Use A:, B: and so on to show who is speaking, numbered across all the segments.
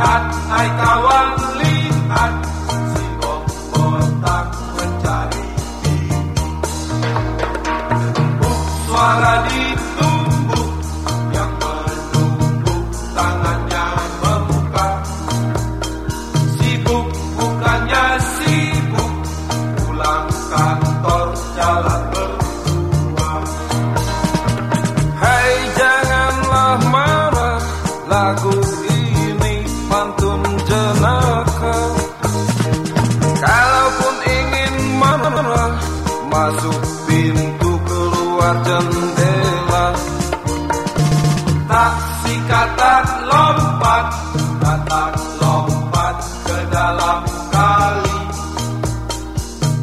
A: lihat hai kawan lihat. Si bom botak mencari Tumbuk suara ditumbuk yang tangannya membuka. Sibuk bukannya sibuk. Pulang kantor jalan Hai janganlah marah lagu Masuk pintu keluar jendela. Tak si kata lompat Kata lompat ke dalam kali.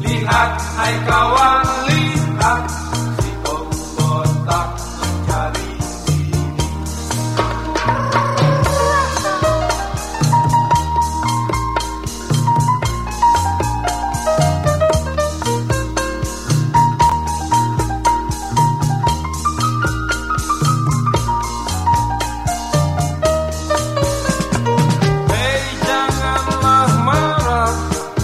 A: Lihat hai kawan lihat